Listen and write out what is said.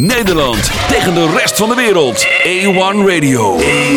Nederland tegen de rest van de wereld. A1 Radio. 1